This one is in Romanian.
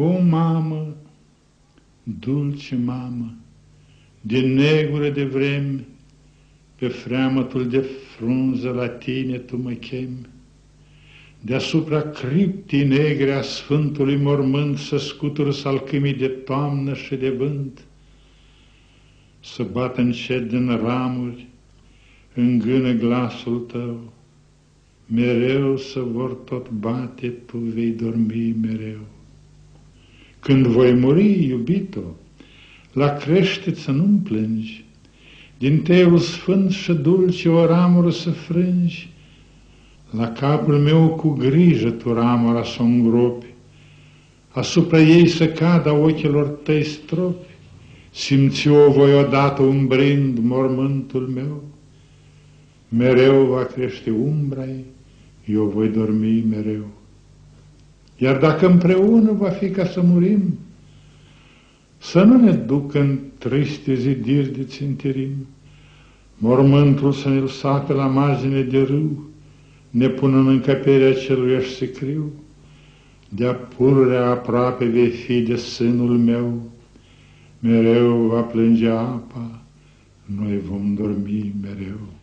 O mamă, dulce mamă, din negură de vreme, pe freamătul de frunză la tine tu mă chemi, deasupra criptii negre a Sfântului mormânt să scutură salcâmii de toamnă și de vânt, să bată încet din ramuri, în gână glasul tău, mereu să vor tot bate, tu vei dormi mereu. Când voi muri, iubito, la crește să nu-mi plângi, din teul sfânt și dulce o ramură să frângi, la capul meu cu grijă tu ramura să îngropi, asupra ei să cadă ochilor tăi stropi, simți o voi odată umbrind mormântul meu, mereu va crește umbra ei, eu voi dormi mereu. Iar dacă împreună va fi ca să murim, să nu ne ducă în triste zidiri de ținterim, mormântul să ne-l sape la margine de râu, ne pună în încăperea celui sicriu, de-a pururea aproape vei fi de sânul meu, mereu va plânge apa, noi vom dormi mereu.